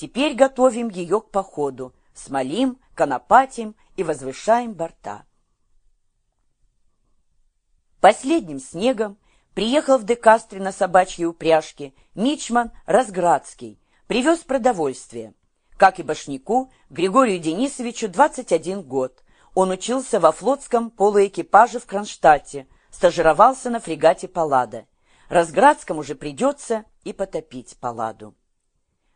Теперь готовим ее к походу, смолим, конопатим и возвышаем борта. Последним снегом приехал в Декастре на собачьей упряжке Мичман Разградский, привез продовольствие. Как и Башняку, Григорию Денисовичу 21 год. Он учился во флотском полуэкипаже в Кронштадте, стажировался на фрегате «Паллада». Разградскому же придется и потопить Палладу.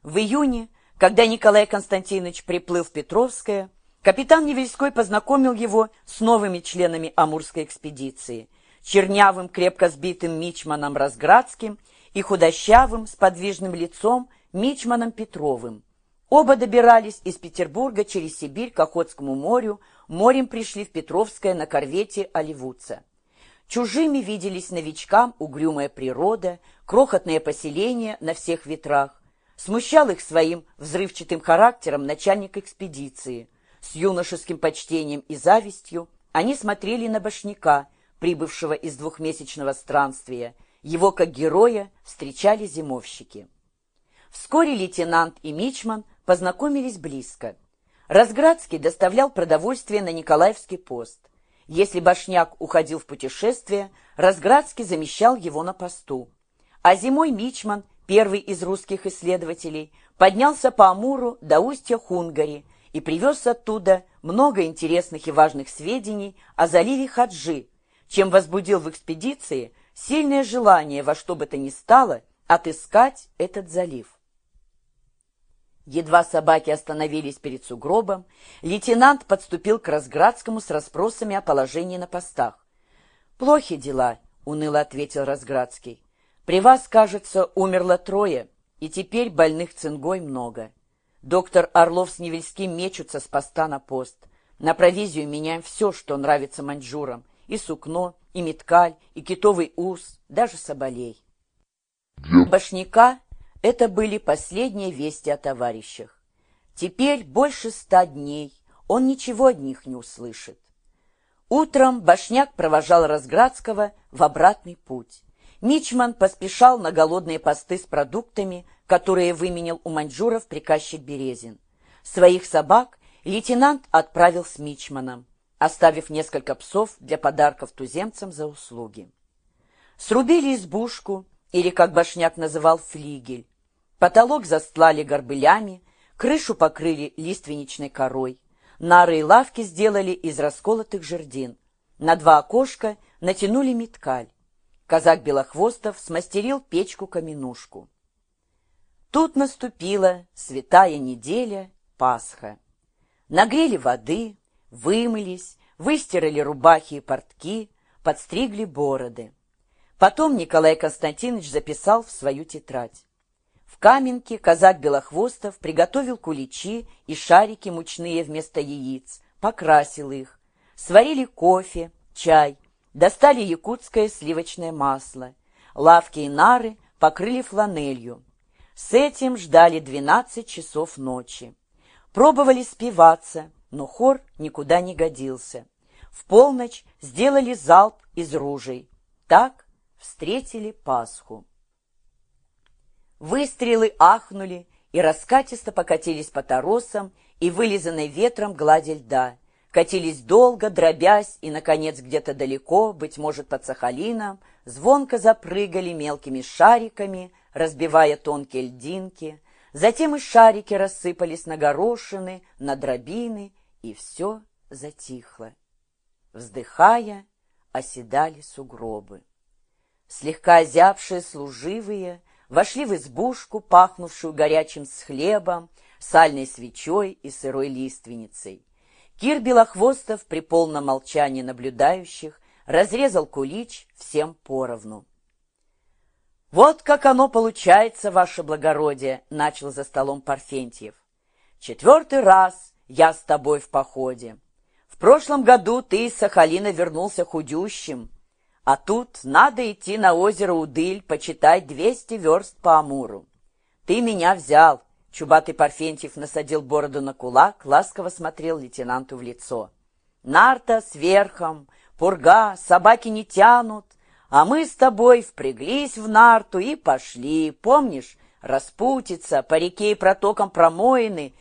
В июне, когда Николай Константинович приплыл в Петровское, капитан Невельской познакомил его с новыми членами Амурской экспедиции, чернявым, крепко сбитым мичманом Разградским и худощавым, с подвижным лицом мичманом Петровым. Оба добирались из Петербурга через Сибирь к Охотскому морю, морем пришли в Петровское на корвете «Оливуца». Чужими виделись новичкам угрюмая природа, крохотные поселения на всех ветрах. Смущал их своим взрывчатым характером начальник экспедиции. С юношеским почтением и завистью они смотрели на башняка, прибывшего из двухмесячного странствия. Его, как героя, встречали зимовщики. Вскоре лейтенант и мичман познакомились близко. Разградский доставлял продовольствие на Николаевский пост. Если Башняк уходил в путешествие, Разградский замещал его на посту. А зимой Мичман, первый из русских исследователей, поднялся по Амуру до устья Хунгари и привез оттуда много интересных и важных сведений о заливе Хаджи, чем возбудил в экспедиции сильное желание во что бы то ни стало отыскать этот залив. Едва собаки остановились перед сугробом, лейтенант подступил к Разградскому с расспросами о положении на постах. «Плохи дела», — уныло ответил Разградский. «При вас, кажется, умерло трое, и теперь больных цингой много. Доктор Орлов с Невельским мечутся с поста на пост. На провизию меняем все, что нравится маньчжурам, и сукно, и меткаль, и китовый ус, даже соболей». Башняка это были последние вести о товарищах. Теперь больше ста дней он ничего от них не услышит. Утром Башняк провожал Разградского в обратный путь. Мичман поспешал на голодные посты с продуктами, которые выменял у маньчжуров приказчик Березин. Своих собак лейтенант отправил с Мичманом, оставив несколько псов для подарков туземцам за услуги. Срубили избушку, или, как Башняк называл, флигель, Потолок застлали горбылями, крышу покрыли лиственничной корой. Нары и лавки сделали из расколотых жердин. На два окошка натянули меткаль. Казак Белохвостов смастерил печку-каменушку. Тут наступила святая неделя, Пасха. Нагрели воды, вымылись, выстирали рубахи и портки, подстригли бороды. Потом Николай Константинович записал в свою тетрадь. В Каменке казак Белохвостов приготовил куличи и шарики мучные вместо яиц, покрасил их. Сварили кофе, чай, достали якутское сливочное масло. Лавки и нары покрыли фланелью. С этим ждали 12 часов ночи. Пробовали спиваться, но хор никуда не годился. В полночь сделали залп из ружей. Так встретили Пасху. Выстрелы ахнули и раскатисто покатились по торосам и вылизанной ветром глади льда. Катились долго, дробясь, и, наконец, где-то далеко, быть может, под Сахалином, звонко запрыгали мелкими шариками, разбивая тонкие льдинки. Затем и шарики рассыпались на горошины, на дробины, и все затихло. Вздыхая, оседали сугробы. Слегка озябшие служивые — вошли в избушку, пахнувшую горячим с хлебом, сальной свечой и сырой лиственницей. Кир Белохвостов при полном молчании наблюдающих разрезал кулич всем поровну. «Вот как оно получается, ваше благородие!» — начал за столом Парфентьев. «Четвертый раз я с тобой в походе. В прошлом году ты из Сахалина вернулся худющим, а тут надо идти на озеро Удыль, почитать двести верст по Амуру. Ты меня взял. Чубатый Парфентьев насадил бороду на кулак, ласково смотрел лейтенанту в лицо. Нарта с верхом, пурга, собаки не тянут, а мы с тобой впряглись в нарту и пошли. Помнишь, Распутица, по реке и протокам промоины,